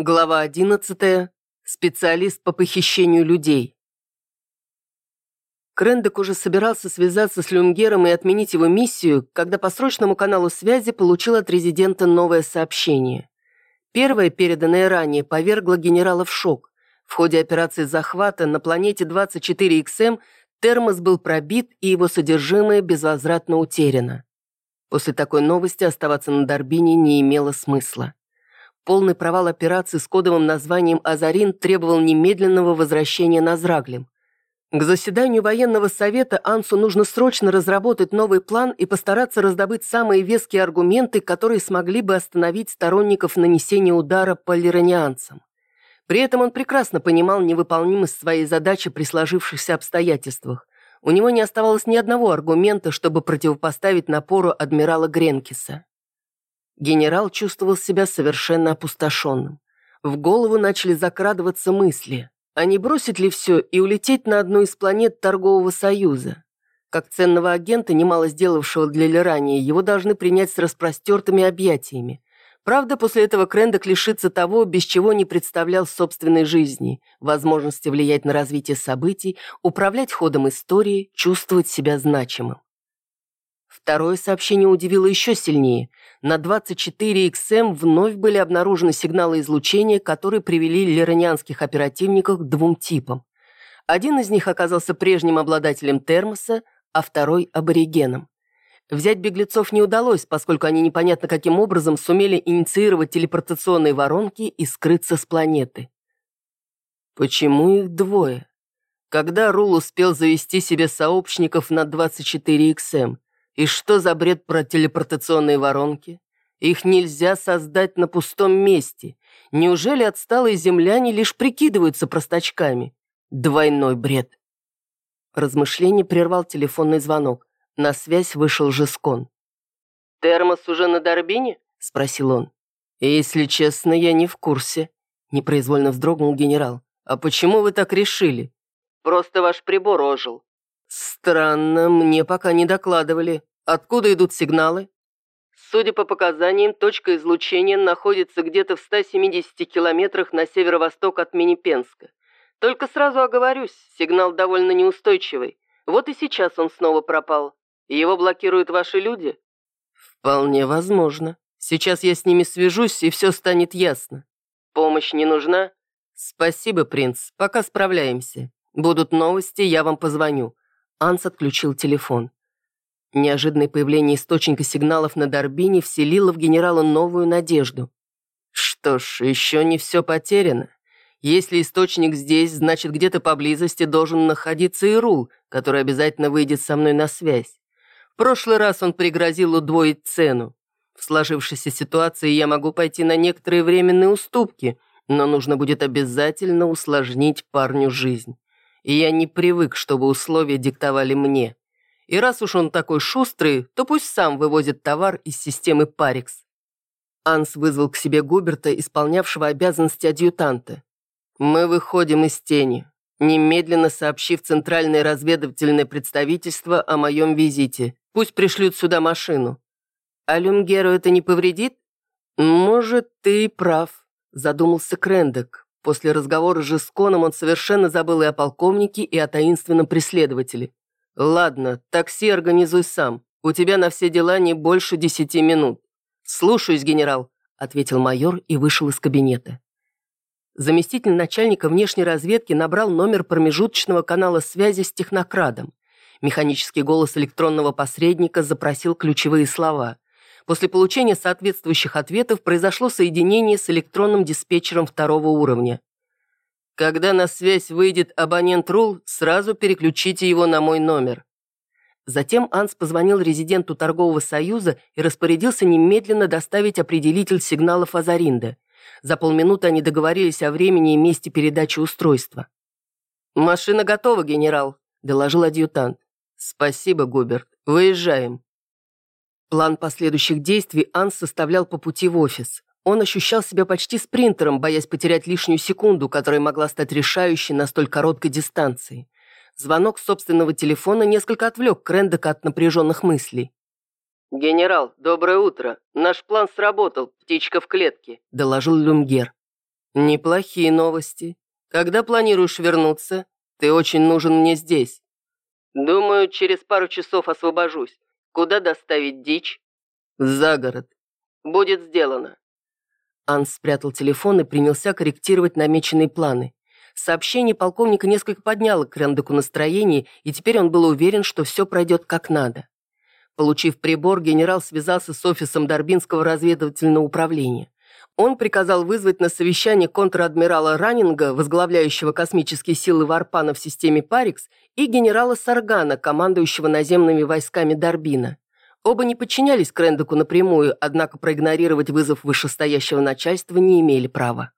Глава 11. Специалист по похищению людей. Крендек уже собирался связаться с Люмгером и отменить его миссию, когда по срочному каналу связи получил от резидента новое сообщение. Первое, переданное ранее, повергло генерала в шок. В ходе операции захвата на планете 24XM термос был пробит и его содержимое безвозвратно утеряно. После такой новости оставаться на Дорбине не имело смысла. Полный провал операции с кодовым названием «Азарин» требовал немедленного возвращения на Зраглем. К заседанию военного совета Ансу нужно срочно разработать новый план и постараться раздобыть самые веские аргументы, которые смогли бы остановить сторонников нанесения удара по лиранианцам. При этом он прекрасно понимал невыполнимость своей задачи при сложившихся обстоятельствах. У него не оставалось ни одного аргумента, чтобы противопоставить напору адмирала Гренкиса. Генерал чувствовал себя совершенно опустошенным. В голову начали закрадываться мысли, а не бросить ли все и улететь на одну из планет Торгового Союза? Как ценного агента, немало сделавшего для Лерания, его должны принять с распростертыми объятиями. Правда, после этого Крендок лишится того, без чего не представлял собственной жизни, возможности влиять на развитие событий, управлять ходом истории, чувствовать себя значимым. Второе сообщение удивило еще сильнее. На 24XM вновь были обнаружены сигналы излучения, которые привели леронианских оперативников к двум типам. Один из них оказался прежним обладателем термоса, а второй – аборигеном. Взять беглецов не удалось, поскольку они непонятно каким образом сумели инициировать телепортационные воронки и скрыться с планеты. Почему их двое? Когда Рул успел завести себе сообщников на 24XM? И что за бред про телепортационные воронки? Их нельзя создать на пустом месте. Неужели отсталые земляне лишь прикидываются простачками? Двойной бред. Размышление прервал телефонный звонок. На связь вышел Жескон. «Термос уже на Дорбине?» – спросил он. «Если честно, я не в курсе», – непроизвольно вздрогнул генерал. «А почему вы так решили?» «Просто ваш прибор ожил». «Странно, мне пока не докладывали. Откуда идут сигналы? Судя по показаниям, точка излучения находится где-то в 170 километрах на северо-восток от Минипенска. Только сразу оговорюсь, сигнал довольно неустойчивый. Вот и сейчас он снова пропал. Его блокируют ваши люди? Вполне возможно. Сейчас я с ними свяжусь, и все станет ясно. Помощь не нужна? Спасибо, принц, пока справляемся. Будут новости, я вам позвоню. Анс отключил телефон. Неожиданное появление источника сигналов на Дорбине вселило в генерала новую надежду. Что ж, еще не все потеряно. Если источник здесь, значит, где-то поблизости должен находиться и Рул, который обязательно выйдет со мной на связь. В прошлый раз он пригрозил удвоить цену. В сложившейся ситуации я могу пойти на некоторые временные уступки, но нужно будет обязательно усложнить парню жизнь. И я не привык, чтобы условия диктовали мне. И раз уж он такой шустрый, то пусть сам вывозит товар из системы Парикс. Анс вызвал к себе Губерта, исполнявшего обязанности адъютанта. «Мы выходим из тени, немедленно сообщив Центральное разведывательное представительство о моем визите. Пусть пришлют сюда машину». «А Люмгеру это не повредит?» «Может, ты прав», – задумался Крендек. После разговора с Жесконом он совершенно забыл и о полковнике, и о таинственном преследователе. «Ладно, такси организуй сам. У тебя на все дела не больше десяти минут». «Слушаюсь, генерал», — ответил майор и вышел из кабинета. Заместитель начальника внешней разведки набрал номер промежуточного канала связи с технокрадом. Механический голос электронного посредника запросил ключевые слова. После получения соответствующих ответов произошло соединение с электронным диспетчером второго уровня. Когда на связь выйдет абонент РУЛ, сразу переключите его на мой номер. Затем Анс позвонил резиденту торгового союза и распорядился немедленно доставить определитель сигналов Азаринда. За полминуты они договорились о времени и месте передачи устройства. «Машина готова, генерал», – доложил адъютант. «Спасибо, Губерт. Выезжаем». План последующих действий Анс составлял по пути в офис. Он ощущал себя почти спринтером, боясь потерять лишнюю секунду, которая могла стать решающей на столь короткой дистанции. Звонок собственного телефона несколько отвлек Крендека от напряженных мыслей. «Генерал, доброе утро. Наш план сработал, птичка в клетке», – доложил Люмгер. Неплохие новости. Когда планируешь вернуться? Ты очень нужен мне здесь. Думаю, через пару часов освобожусь. Куда доставить дичь? За город. Будет сделано. Анс спрятал телефон и принялся корректировать намеченные планы. Сообщение полковника несколько подняло к Рендеку настроение, и теперь он был уверен, что все пройдет как надо. Получив прибор, генерал связался с офисом Дорбинского разведывательного управления. Он приказал вызвать на совещание контр-адмирала Раннинга, возглавляющего космические силы Варпана в системе Парикс, и генерала Саргана, командующего наземными войсками Дорбина. Оба не подчинялись Крендеку напрямую, однако проигнорировать вызов вышестоящего начальства не имели права.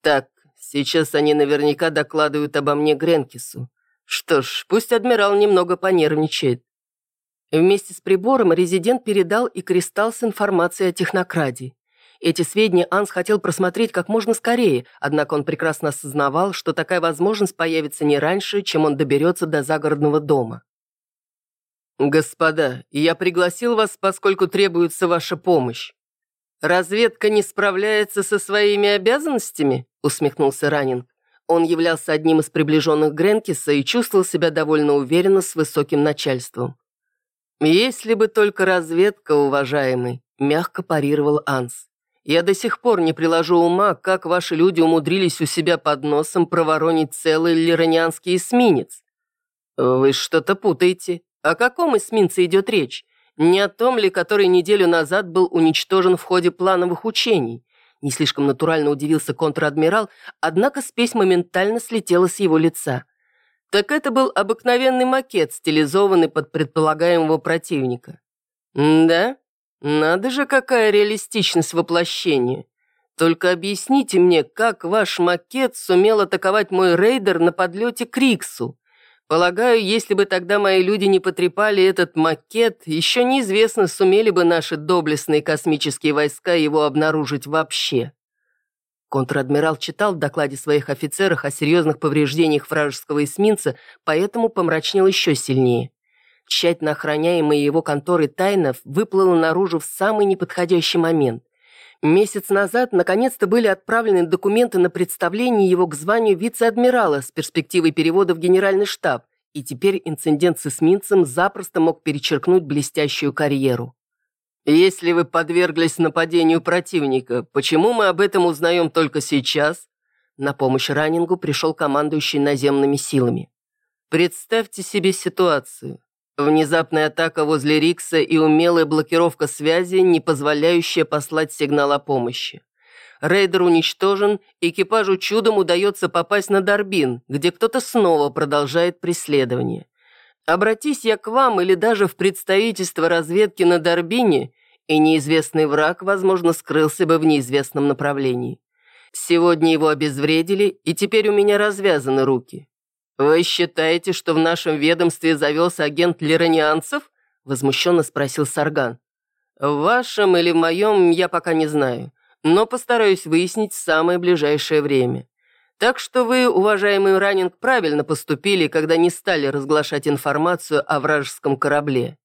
«Так, сейчас они наверняка докладывают обо мне Гренкису. Что ж, пусть адмирал немного понервничает». Вместе с прибором резидент передал и кристалл с информацией о технокраде. Эти сведения Анс хотел просмотреть как можно скорее, однако он прекрасно осознавал, что такая возможность появится не раньше, чем он доберется до загородного дома. «Господа, я пригласил вас, поскольку требуется ваша помощь. Разведка не справляется со своими обязанностями?» усмехнулся Раннинг. Он являлся одним из приближенных Гренкиса и чувствовал себя довольно уверенно с высоким начальством. «Если бы только разведка, уважаемый», — мягко парировал Анс. Я до сих пор не приложу ума, как ваши люди умудрились у себя под носом проворонить целый лиранианский эсминец. Вы что-то путаете. О каком эсминце идет речь? Не о том ли, который неделю назад был уничтожен в ходе плановых учений? Не слишком натурально удивился контр-адмирал, однако спесь моментально слетела с его лица. Так это был обыкновенный макет, стилизованный под предполагаемого противника. «Да? Надо же, какая реалистичность воплощения. Только объясните мне, как ваш макет сумел атаковать мой рейдер на подлете к Риксу. Полагаю, если бы тогда мои люди не потрепали этот макет, еще неизвестно, сумели бы наши доблестные космические войска его обнаружить вообще. Контр-адмирал читал в докладе своих офицерах о серьезных повреждениях вражеского эсминца, поэтому помрачнел еще сильнее. Тщательно охраняемая его конторой тайна выплыла наружу в самый неподходящий момент. Месяц назад наконец-то были отправлены документы на представление его к званию вице-адмирала с перспективой перевода в генеральный штаб, и теперь инцидент с эсминцем запросто мог перечеркнуть блестящую карьеру. «Если вы подверглись нападению противника, почему мы об этом узнаем только сейчас?» На помощь Раннингу пришел командующий наземными силами. «Представьте себе ситуацию. Внезапная атака возле Рикса и умелая блокировка связи, не позволяющая послать сигнал о помощи. Рейдер уничтожен, экипажу чудом удается попасть на Дорбин, где кто-то снова продолжает преследование. Обратись я к вам или даже в представительство разведки на Дорбине, и неизвестный враг, возможно, скрылся бы в неизвестном направлении. Сегодня его обезвредили, и теперь у меня развязаны руки. «Вы считаете, что в нашем ведомстве завелся агент лиранианцев?» возмущенно спросил Сарган. «В вашем или в моем я пока не знаю, но постараюсь выяснить в самое ближайшее время. Так что вы, уважаемый Раннинг, правильно поступили, когда не стали разглашать информацию о вражеском корабле».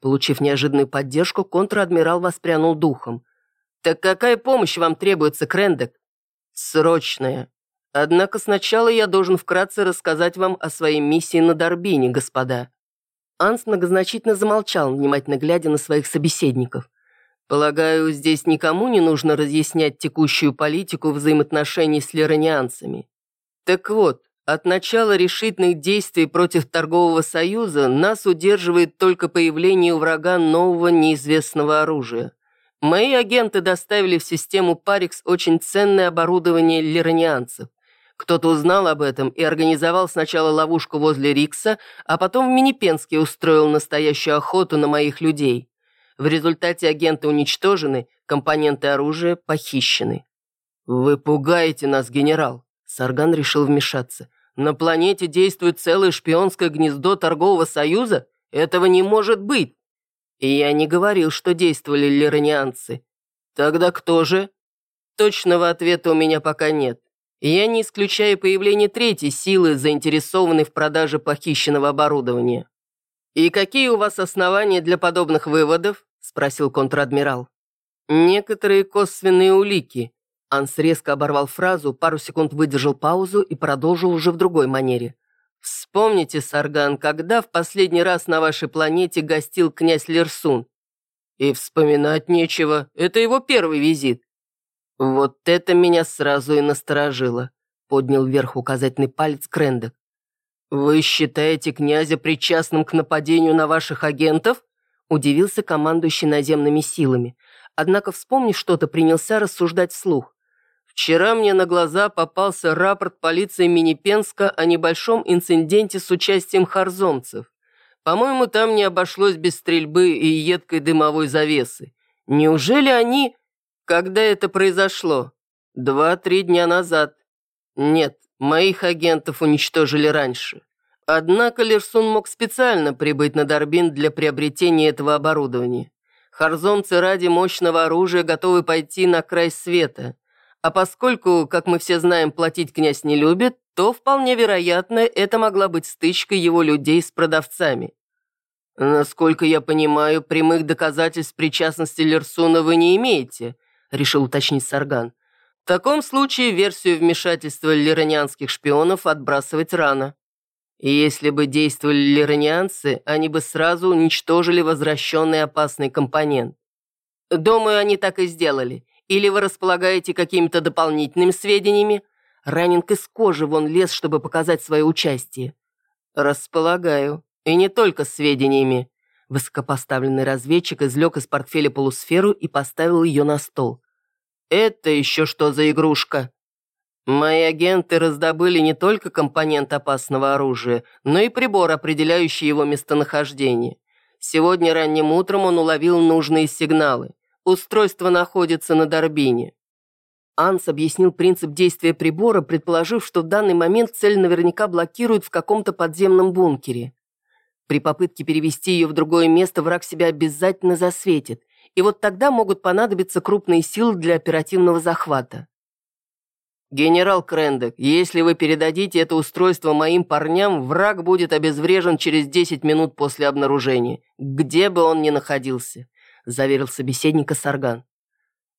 Получив неожиданную поддержку, контр-адмирал воспрянул духом. «Так какая помощь вам требуется, Крендек?» «Срочная. Однако сначала я должен вкратце рассказать вам о своей миссии на Дорбине, господа». Анс многозначительно замолчал, внимательно глядя на своих собеседников. «Полагаю, здесь никому не нужно разъяснять текущую политику взаимоотношений с лиранианцами. Так вот, от начала решительных действий против торгового союза нас удерживает только появление у врага нового неизвестного оружия. Мои агенты доставили в систему Парикс очень ценное оборудование лиранианцев. Кто-то узнал об этом и организовал сначала ловушку возле Рикса, а потом в Минипенске устроил настоящую охоту на моих людей. В результате агенты уничтожены, компоненты оружия похищены. «Вы пугаете нас, генерал!» Сарган решил вмешаться. «На планете действует целое шпионское гнездо торгового союза? Этого не может быть!» И я не говорил, что действовали лиранианцы. Тогда кто же? Точного ответа у меня пока нет. Я не исключаю появление третьей силы, заинтересованной в продаже похищенного оборудования. «И какие у вас основания для подобных выводов?» – спросил контр-адмирал. «Некоторые косвенные улики. Анс резко оборвал фразу, пару секунд выдержал паузу и продолжил уже в другой манере. «Вспомните, Сарган, когда в последний раз на вашей планете гостил князь Лерсун?» «И вспоминать нечего, это его первый визит». «Вот это меня сразу и насторожило», — поднял вверх указательный палец Крендек. «Вы считаете князя причастным к нападению на ваших агентов?» — удивился командующий наземными силами. Однако, вспомнив что-то, принялся рассуждать вслух. Вчера мне на глаза попался рапорт полиции Минипенска о небольшом инциденте с участием харзомцев. По-моему, там не обошлось без стрельбы и едкой дымовой завесы. Неужели они... Когда это произошло? Два-три дня назад. Нет, моих агентов уничтожили раньше. Однако Лерсун мог специально прибыть на Дорбин для приобретения этого оборудования. Харзомцы ради мощного оружия готовы пойти на край света – а поскольку, как мы все знаем, платить князь не любит, то вполне вероятно, это могла быть стычка его людей с продавцами. Насколько я понимаю, прямых доказательств причастности Лерсуна вы не имеете, решил уточнить Сарган. В таком случае версию вмешательства лиранианских шпионов отбрасывать рано. И если бы действовали лиранианцы, они бы сразу уничтожили возвращенный опасный компонент. Думаю, они так и сделали. Или вы располагаете какими-то дополнительными сведениями? Раннинг из кожи вон лез, чтобы показать свое участие. Располагаю. И не только сведениями. Высокопоставленный разведчик извлек из портфеля полусферу и поставил ее на стол. «Это еще что за игрушка?» «Мои агенты раздобыли не только компонент опасного оружия, но и прибор, определяющий его местонахождение. Сегодня ранним утром он уловил нужные сигналы. Устройство находится на Дорбине». Анс объяснил принцип действия прибора, предположив, что в данный момент цель наверняка блокирует в каком-то подземном бункере. При попытке перевести ее в другое место враг себя обязательно засветит, и вот тогда могут понадобиться крупные силы для оперативного захвата. «Генерал Крендек, если вы передадите это устройство моим парням, враг будет обезврежен через 10 минут после обнаружения, где бы он ни находился заверил собеседника Сарган.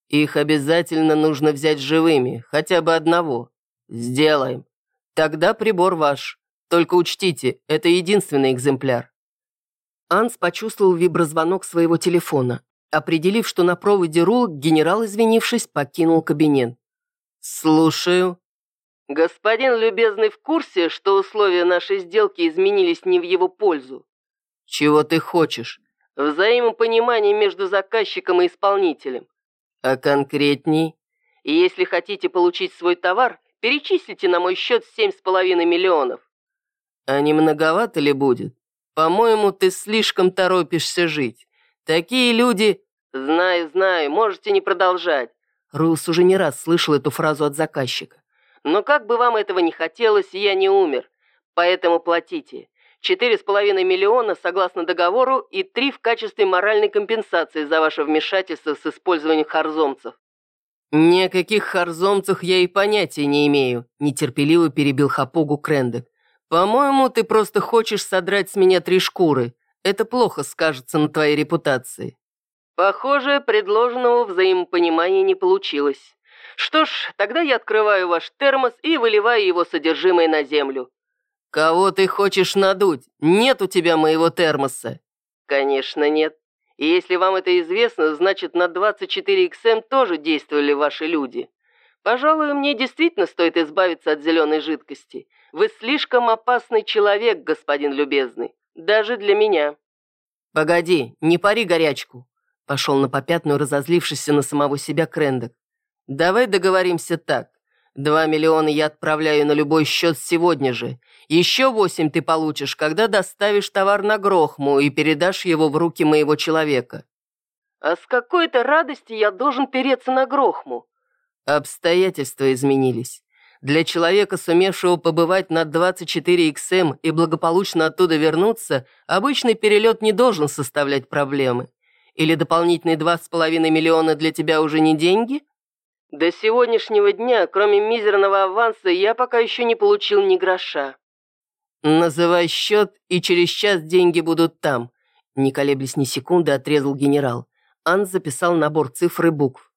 «Их обязательно нужно взять живыми, хотя бы одного. Сделаем. Тогда прибор ваш. Только учтите, это единственный экземпляр». Анс почувствовал виброзвонок своего телефона. Определив, что на проводе Рул, генерал, извинившись, покинул кабинет. «Слушаю». «Господин любезный в курсе, что условия нашей сделки изменились не в его пользу?» «Чего ты хочешь?» Взаимопонимание между заказчиком и исполнителем. А конкретней? Если хотите получить свой товар, перечислите на мой счет семь с половиной миллионов. А не многовато ли будет? По-моему, ты слишком торопишься жить. Такие люди... Знаю, знаю, можете не продолжать. Рулс уже не раз слышал эту фразу от заказчика. Но как бы вам этого не хотелось, я не умер. Поэтому платите. Четыре с половиной миллиона согласно договору и три в качестве моральной компенсации за ваше вмешательство с использованием харзомцев». «Ни о каких харзомцах я и понятия не имею», – нетерпеливо перебил Хапогу Крендек. «По-моему, ты просто хочешь содрать с меня три шкуры. Это плохо скажется на твоей репутации». Похоже, предложенного взаимопонимания не получилось. Что ж, тогда я открываю ваш термос и выливаю его содержимое на землю. «Кого ты хочешь надуть? Нет у тебя моего термоса». «Конечно нет. И если вам это известно, значит на 24XM тоже действовали ваши люди. Пожалуй, мне действительно стоит избавиться от зеленой жидкости. Вы слишком опасный человек, господин любезный. Даже для меня». «Погоди, не пари горячку», — пошел на попятную разозлившийся на самого себя Крендек. «Давай договоримся так. Два миллиона я отправляю на любой счет сегодня же. Еще восемь ты получишь, когда доставишь товар на Грохму и передашь его в руки моего человека». «А с какой-то радости я должен переться на Грохму?» Обстоятельства изменились. Для человека, сумевшего побывать на 24XM и благополучно оттуда вернуться, обычный перелет не должен составлять проблемы. Или дополнительные 2,5 миллиона для тебя уже не деньги? До сегодняшнего дня, кроме мизерного аванса, я пока еще не получил ни гроша. «Называй счет, и через час деньги будут там», не колеблясь ни секунды, отрезал генерал. Ан записал набор цифр и букв.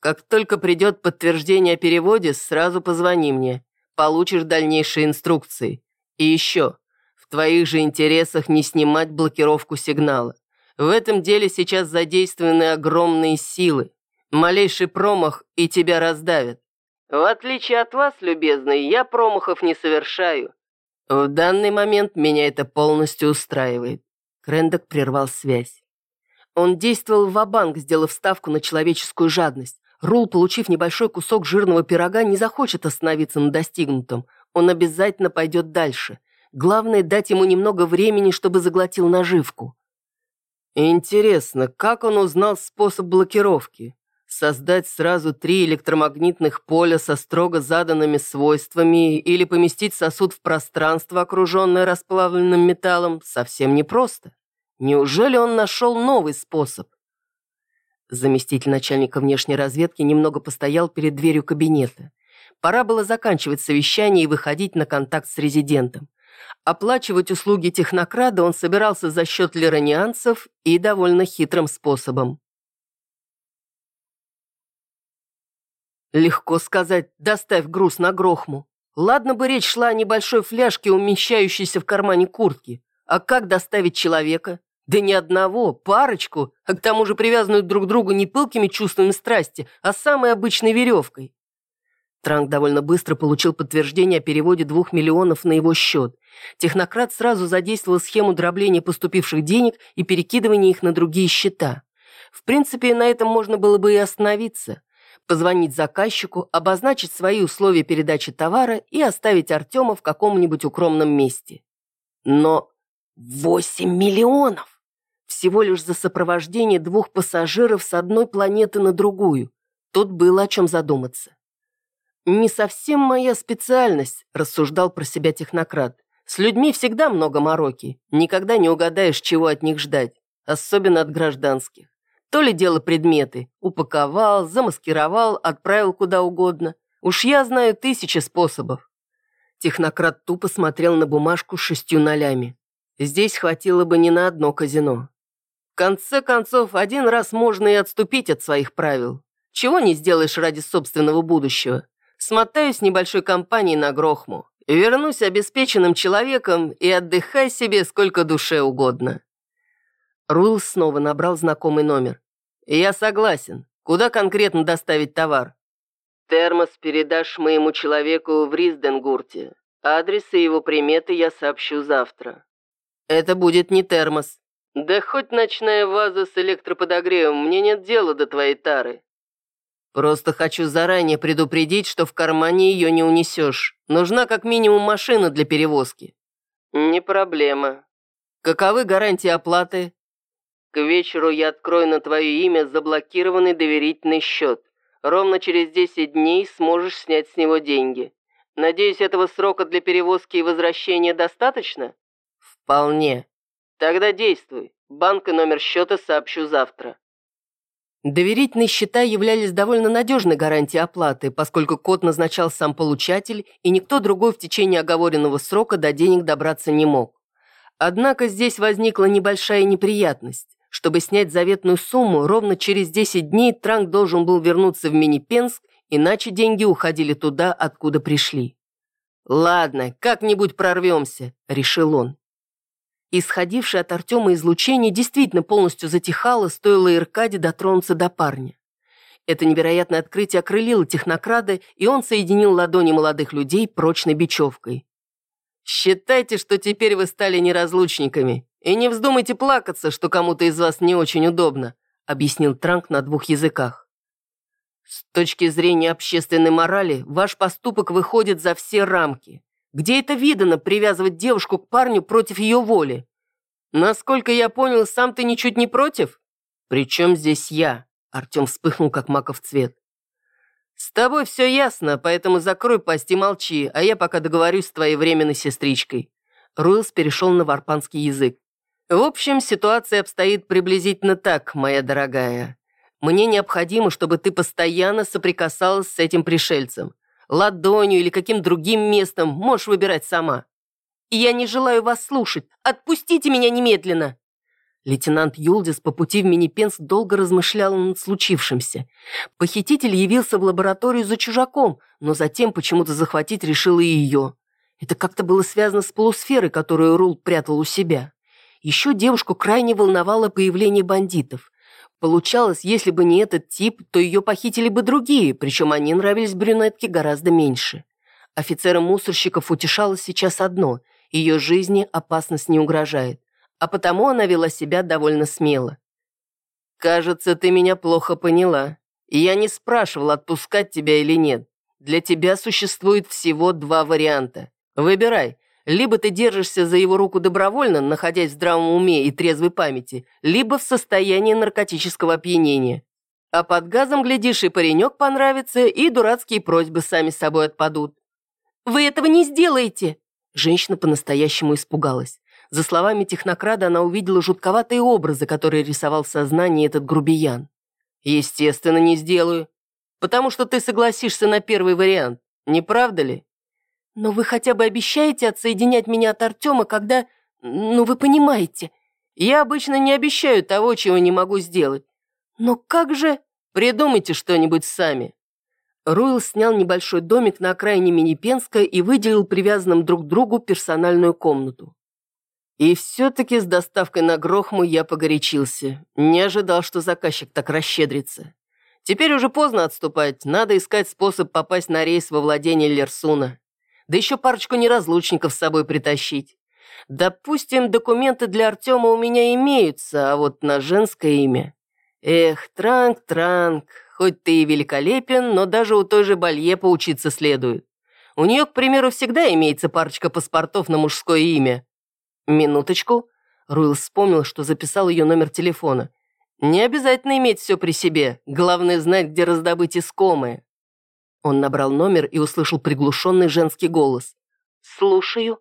Как только придет подтверждение о переводе, сразу позвони мне. Получишь дальнейшие инструкции. И еще, в твоих же интересах не снимать блокировку сигнала. В этом деле сейчас задействованы огромные силы. Малейший промах, и тебя раздавят. В отличие от вас, любезный, я промахов не совершаю. В данный момент меня это полностью устраивает. Крендок прервал связь. Он действовал в банк сделав ставку на человеческую жадность. Рул, получив небольшой кусок жирного пирога, не захочет остановиться на достигнутом. Он обязательно пойдет дальше. Главное, дать ему немного времени, чтобы заглотил наживку. Интересно, как он узнал способ блокировки? Создать сразу три электромагнитных поля со строго заданными свойствами или поместить сосуд в пространство, окруженное расплавленным металлом, совсем непросто. Неужели он нашел новый способ? Заместитель начальника внешней разведки немного постоял перед дверью кабинета. Пора было заканчивать совещание и выходить на контакт с резидентом. Оплачивать услуги технокрада он собирался за счет лиранианцев и довольно хитрым способом. Легко сказать «доставь груз на Грохму». Ладно бы речь шла о небольшой фляжке, умещающейся в кармане куртки. А как доставить человека? Да не одного, парочку, а к тому же привязанную друг к другу не пылкими чувствами страсти, а самой обычной веревкой. Транк довольно быстро получил подтверждение о переводе двух миллионов на его счет. Технократ сразу задействовал схему дробления поступивших денег и перекидывания их на другие счета. В принципе, на этом можно было бы и остановиться. Позвонить заказчику, обозначить свои условия передачи товара и оставить Артема в каком-нибудь укромном месте. Но 8 миллионов! Всего лишь за сопровождение двух пассажиров с одной планеты на другую. Тут было о чем задуматься. «Не совсем моя специальность», – рассуждал про себя технократ. «С людьми всегда много мороки. Никогда не угадаешь, чего от них ждать. Особенно от гражданских. То ли дело предметы. Упаковал, замаскировал, отправил куда угодно. Уж я знаю тысячи способов». Технократ тупо смотрел на бумажку с шестью нолями. Здесь хватило бы не на одно казино конце концов, один раз можно и отступить от своих правил. Чего не сделаешь ради собственного будущего. Смотаюсь небольшой компанией на Грохму. Вернусь обеспеченным человеком и отдыхай себе сколько душе угодно. Руэлл снова набрал знакомый номер. «Я согласен. Куда конкретно доставить товар?» «Термос передашь моему человеку в Ризденгурте. Адрес и его приметы я сообщу завтра». «Это будет не термос», «Да хоть ночная ваза с электроподогревом, мне нет дела до твоей тары. Просто хочу заранее предупредить, что в кармане ее не унесешь. Нужна как минимум машина для перевозки». «Не проблема. Каковы гарантии оплаты?» «К вечеру я открою на твое имя заблокированный доверительный счет. Ровно через 10 дней сможешь снять с него деньги. Надеюсь, этого срока для перевозки и возвращения достаточно?» «Вполне. Тогда действуй. Банк и номер счета сообщу завтра. Доверительные счета являлись довольно надежной гарантией оплаты, поскольку код назначал сам получатель, и никто другой в течение оговоренного срока до денег добраться не мог. Однако здесь возникла небольшая неприятность. Чтобы снять заветную сумму, ровно через 10 дней Транк должен был вернуться в Мини-Пенск, иначе деньги уходили туда, откуда пришли. «Ладно, как-нибудь прорвемся», — решил он. Исходившее от Артема излучение действительно полностью затихало, стоило Иркаде дотронуться до парня. Это невероятное открытие окрылило технокрада, и он соединил ладони молодых людей прочной бечевкой. «Считайте, что теперь вы стали неразлучниками, и не вздумайте плакаться, что кому-то из вас не очень удобно», объяснил Транк на двух языках. «С точки зрения общественной морали, ваш поступок выходит за все рамки. Где это видано привязывать девушку к парню против ее воли? Насколько я понял, сам ты ничуть не против? Причем здесь я? Артем вспыхнул, как маков цвет. С тобой все ясно, поэтому закрой пасть и молчи, а я пока договорюсь с твоей временной сестричкой. Руэлс перешел на варпанский язык. В общем, ситуация обстоит приблизительно так, моя дорогая. Мне необходимо, чтобы ты постоянно соприкасалась с этим пришельцем ладонью или каким другим местом, можешь выбирать сама. Я не желаю вас слушать. Отпустите меня немедленно!» Лейтенант Юлдис по пути в Минипенск долго размышлял над случившимся. Похититель явился в лабораторию за чужаком, но затем почему-то захватить решил и ее. Это как-то было связано с полусферой, которую Рул прятал у себя. Еще девушку крайне волновало появление бандитов. Получалось, если бы не этот тип, то ее похитили бы другие, причем они нравились брюнетке гораздо меньше. Офицерам мусорщиков утешало сейчас одно – ее жизни опасность не угрожает а потому она вела себя довольно смело. «Кажется, ты меня плохо поняла. Я не спрашивал, отпускать тебя или нет. Для тебя существует всего два варианта. Выбирай. Либо ты держишься за его руку добровольно, находясь в здравом уме и трезвой памяти, либо в состоянии наркотического опьянения. А под газом, глядишь, и паренек понравится, и дурацкие просьбы сами собой отпадут. «Вы этого не сделаете!» Женщина по-настоящему испугалась. За словами технокрада она увидела жутковатые образы, которые рисовал в сознании этот грубиян. «Естественно, не сделаю. Потому что ты согласишься на первый вариант, не правда ли?» «Но вы хотя бы обещаете отсоединять меня от Артема, когда... Ну, вы понимаете...» «Я обычно не обещаю того, чего не могу сделать. Но как же...» «Придумайте что-нибудь сами». Руэлл снял небольшой домик на окраине Минипенска и выделил привязанным друг к другу персональную комнату. И все-таки с доставкой на Грохму я погорячился. Не ожидал, что заказчик так расщедрится. Теперь уже поздно отступать, надо искать способ попасть на рейс во владение Лерсуна. Да еще парочку неразлучников с собой притащить. Допустим, документы для Артема у меня имеются, а вот на женское имя... Эх, Транк, Транк, хоть ты и великолепен, но даже у той же Балье поучиться следует. У нее, к примеру, всегда имеется парочка паспортов на мужское имя, «Минуточку». Руил вспомнил, что записал ее номер телефона. «Не обязательно иметь все при себе. Главное знать, где раздобыть искомое». Он набрал номер и услышал приглушенный женский голос. «Слушаю».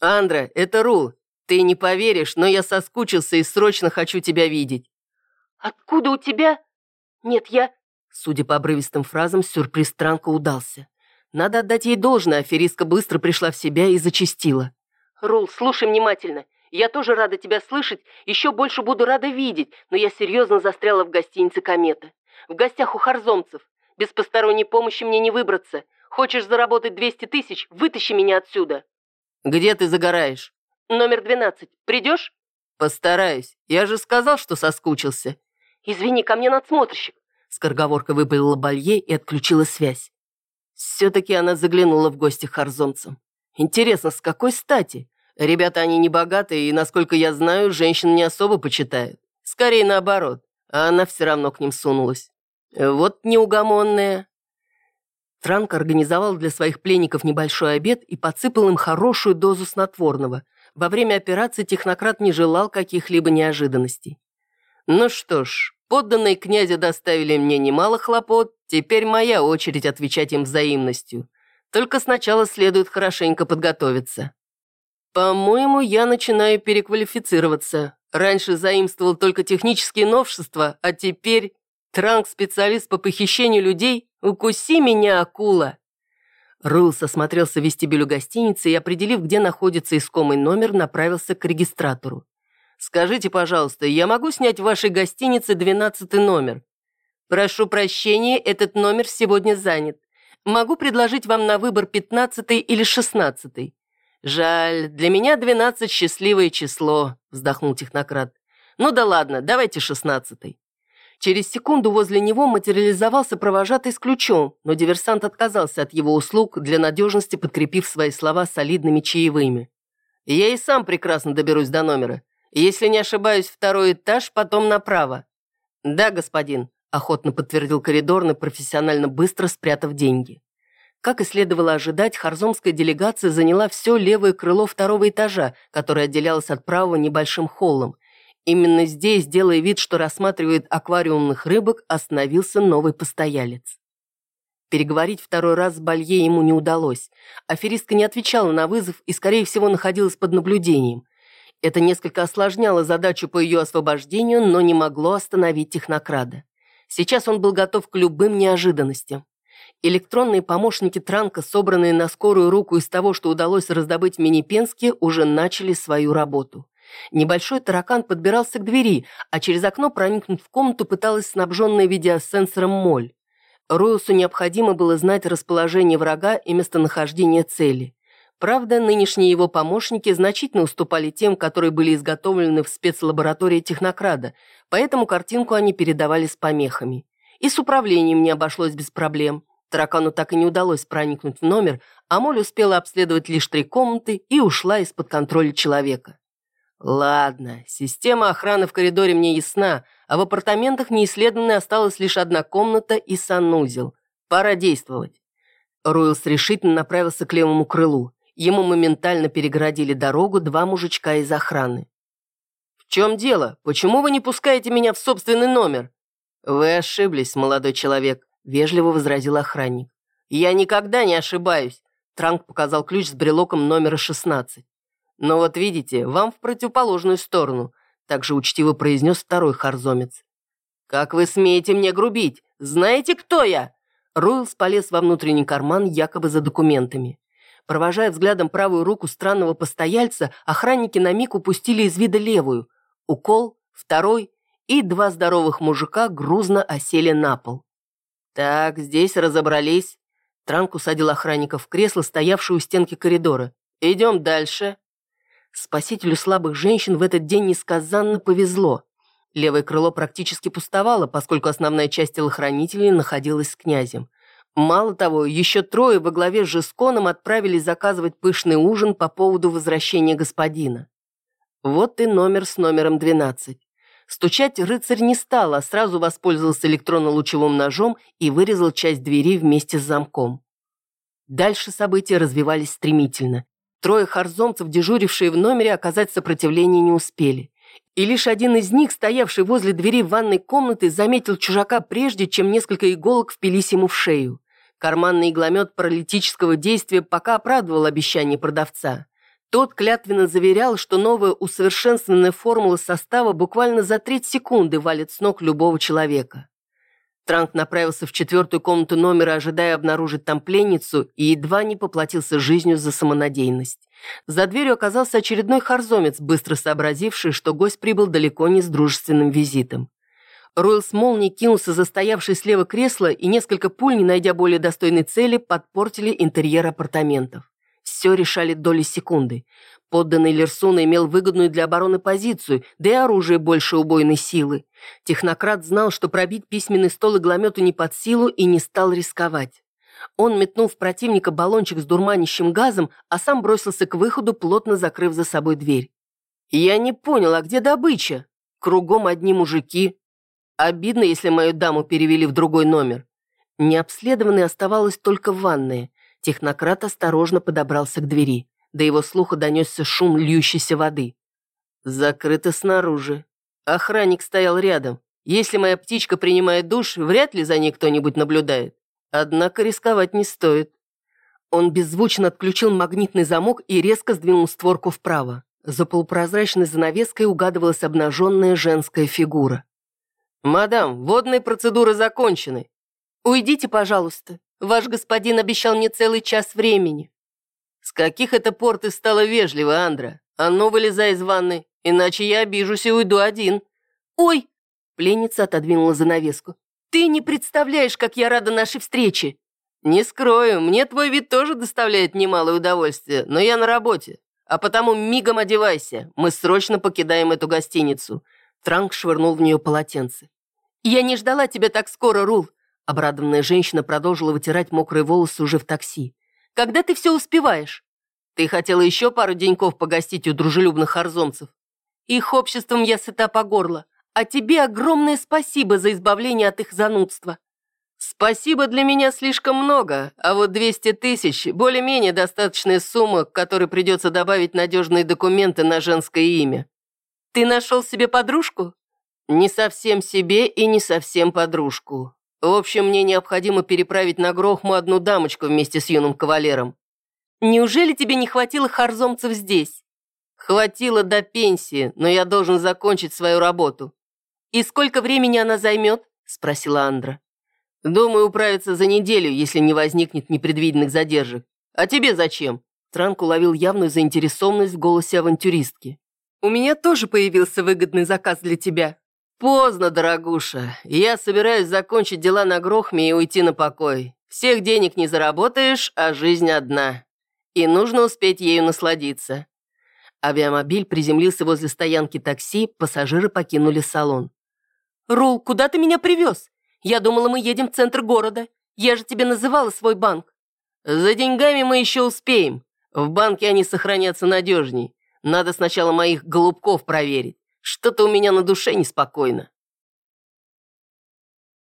«Андра, это Рул. Ты не поверишь, но я соскучился и срочно хочу тебя видеть». «Откуда у тебя?» «Нет, я...» Судя по обрывистым фразам, сюрприз Транка удался. Надо отдать ей должное, аферистка быстро пришла в себя и зачастила. «Рул, слушай внимательно. Я тоже рада тебя слышать, еще больше буду рада видеть, но я серьезно застряла в гостинице «Комета». В гостях у харзомцев. Без посторонней помощи мне не выбраться. Хочешь заработать 200 тысяч? Вытащи меня отсюда». «Где ты загораешь?» «Номер 12. Придешь?» «Постараюсь. Я же сказал, что соскучился». «Извини, ко мне надсмотрщик». Скороговорка выпалила Балье и отключила связь. Все-таки она заглянула в гости харзомцам. Интересно, с какой стати? Ребята, они не богатые, и, насколько я знаю, женщин не особо почитают. Скорее наоборот. А она все равно к ним сунулась. Вот неугомонная. Транк организовал для своих пленников небольшой обед и подсыпал им хорошую дозу снотворного. Во время операции технократ не желал каких-либо неожиданностей. Ну что ж, подданные князя доставили мне немало хлопот, теперь моя очередь отвечать им взаимностью. Только сначала следует хорошенько подготовиться. «По-моему, я начинаю переквалифицироваться. Раньше заимствовал только технические новшества, а теперь транк-специалист по похищению людей? Укуси меня, акула!» Рулс осмотрелся в вестибюлю гостиницы и, определив, где находится искомый номер, направился к регистратору. «Скажите, пожалуйста, я могу снять в вашей гостинице двенадцатый номер?» «Прошу прощения, этот номер сегодня занят. Могу предложить вам на выбор пятнадцатый или шестнадцатый. «Жаль, для меня двенадцать счастливое число», — вздохнул технократ. «Ну да ладно, давайте шестнадцатый». Через секунду возле него материализовался провожатый с ключом, но диверсант отказался от его услуг, для надежности подкрепив свои слова солидными чаевыми. «Я и сам прекрасно доберусь до номера. Если не ошибаюсь, второй этаж, потом направо». «Да, господин», — охотно подтвердил коридорный, профессионально быстро спрятав деньги. Как и следовало ожидать, харзомская делегация заняла все левое крыло второго этажа, которое отделялось от правого небольшим холлом. Именно здесь, делая вид, что рассматривает аквариумных рыбок, остановился новый постоялец. Переговорить второй раз с Балье ему не удалось. Аферистка не отвечала на вызов и, скорее всего, находилась под наблюдением. Это несколько осложняло задачу по ее освобождению, но не могло остановить технокрада. Сейчас он был готов к любым неожиданностям. Электронные помощники Транка, собранные на скорую руку из того, что удалось раздобыть в Минипенске, уже начали свою работу. Небольшой таракан подбирался к двери, а через окно проникнуть в комнату пыталась снабженная видеосенсором моль. Роусу необходимо было знать расположение врага и местонахождение цели. Правда, нынешние его помощники значительно уступали тем, которые были изготовлены в спецлаборатории технокрада, поэтому картинку они передавали с помехами. И с управлением не обошлось без проблем. Таракану так и не удалось проникнуть в номер, а Моль успела обследовать лишь три комнаты и ушла из-под контроля человека. Ладно, система охраны в коридоре мне ясна, а в апартаментах неисследованной осталась лишь одна комната и санузел. Пора действовать. Руэлс решительно направился к левому крылу. Ему моментально перегородили дорогу два мужичка из охраны. «В чем дело? Почему вы не пускаете меня в собственный номер?» «Вы ошиблись, молодой человек», — вежливо возразил охранник. «Я никогда не ошибаюсь», — Транк показал ключ с брелоком номера 16. «Но вот видите, вам в противоположную сторону», — также учтиво произнес второй харзомец. «Как вы смеете мне грубить? Знаете, кто я?» Ройлс полез во внутренний карман якобы за документами. Провожая взглядом правую руку странного постояльца, охранники на миг упустили из вида левую. Укол, второй, и два здоровых мужика грузно осели на пол. «Так, здесь разобрались». Транк усадил охранника в кресло, стоявшее у стенки коридора. «Идем дальше». Спасителю слабых женщин в этот день несказанно повезло. Левое крыло практически пустовало, поскольку основная часть телохранителей находилась с князем. Мало того, еще трое во главе с Жесконом отправились заказывать пышный ужин по поводу возвращения господина. Вот и номер с номером 12. Стучать рыцарь не стал, а сразу воспользовался электронно-лучевым ножом и вырезал часть двери вместе с замком. Дальше события развивались стремительно. Трое харзомцев, дежурившие в номере, оказать сопротивление не успели. И лишь один из них, стоявший возле двери ванной комнаты, заметил чужака прежде, чем несколько иголок впились ему в шею. Карманный игломет паралитического действия пока оправдывал обещание продавца. Тот клятвенно заверял, что новая усовершенствованная формула состава буквально за треть секунды валит с ног любого человека. Транк направился в четвертую комнату номера, ожидая обнаружить там пленницу, и едва не поплатился жизнью за самонадеянность. За дверью оказался очередной харзомец, быстро сообразивший, что гость прибыл далеко не с дружественным визитом. Ройл молнией кинулся за стоявшее слева кресло, и несколько пуль, не найдя более достойной цели, подпортили интерьер апартаментов. Все решали доли секунды. Подданный Лерсуна имел выгодную для обороны позицию, да и оружие больше убойной силы. Технократ знал, что пробить письменный стол игломету не под силу и не стал рисковать. Он метнул в противника баллончик с дурманящим газом, а сам бросился к выходу, плотно закрыв за собой дверь. «Я не понял, а где добыча? Кругом одни мужики. Обидно, если мою даму перевели в другой номер». Необследованной оставалась только ванная. Технократ осторожно подобрался к двери. До его слуха донесся шум льющейся воды. Закрыто снаружи. Охранник стоял рядом. Если моя птичка принимает душ, вряд ли за ней кто-нибудь наблюдает. Однако рисковать не стоит. Он беззвучно отключил магнитный замок и резко сдвинул створку вправо. За полупрозрачной занавеской угадывалась обнаженная женская фигура. «Мадам, водные процедуры закончены. Уйдите, пожалуйста. Ваш господин обещал мне целый час времени». «С каких это пор ты стала вежлива, Андра? А ну, вылезай из ванны, иначе я обижусь и уйду один». «Ой!» Пленница отодвинула занавеску. «Ты не представляешь, как я рада нашей встрече!» «Не скрою, мне твой вид тоже доставляет немалое удовольствие, но я на работе. А потому мигом одевайся, мы срочно покидаем эту гостиницу». Транк швырнул в нее полотенце. «Я не ждала тебя так скоро, Рул. Обрадованная женщина продолжила вытирать мокрые волосы уже в такси. «Когда ты все успеваешь?» «Ты хотела еще пару деньков погостить у дружелюбных арзомцев?» «Их обществом я сыта по горло, а тебе огромное спасибо за избавление от их занудства». «Спасибо для меня слишком много, а вот 200 тысяч – более-менее достаточная сумма, к которой придется добавить надежные документы на женское имя». «Ты нашел себе подружку?» «Не совсем себе и не совсем подружку. В общем, мне необходимо переправить на Грохму одну дамочку вместе с юным кавалером. Неужели тебе не хватило харзомцев здесь? Хватило до пенсии, но я должен закончить свою работу. И сколько времени она займет? Спросила Андра. Думаю, управиться за неделю, если не возникнет непредвиденных задержек. А тебе зачем? Транк уловил явную заинтересованность в голосе авантюристки. У меня тоже появился выгодный заказ для тебя. Поздно, дорогуша. Я собираюсь закончить дела на Грохме и уйти на покой. Всех денег не заработаешь, а жизнь одна. И нужно успеть ею насладиться. Авиамобиль приземлился возле стоянки такси, пассажиры покинули салон. «Рул, куда ты меня привез? Я думала, мы едем в центр города. Я же тебе называла свой банк». «За деньгами мы еще успеем. В банке они сохранятся надежней. Надо сначала моих голубков проверить. Что-то у меня на душе неспокойно».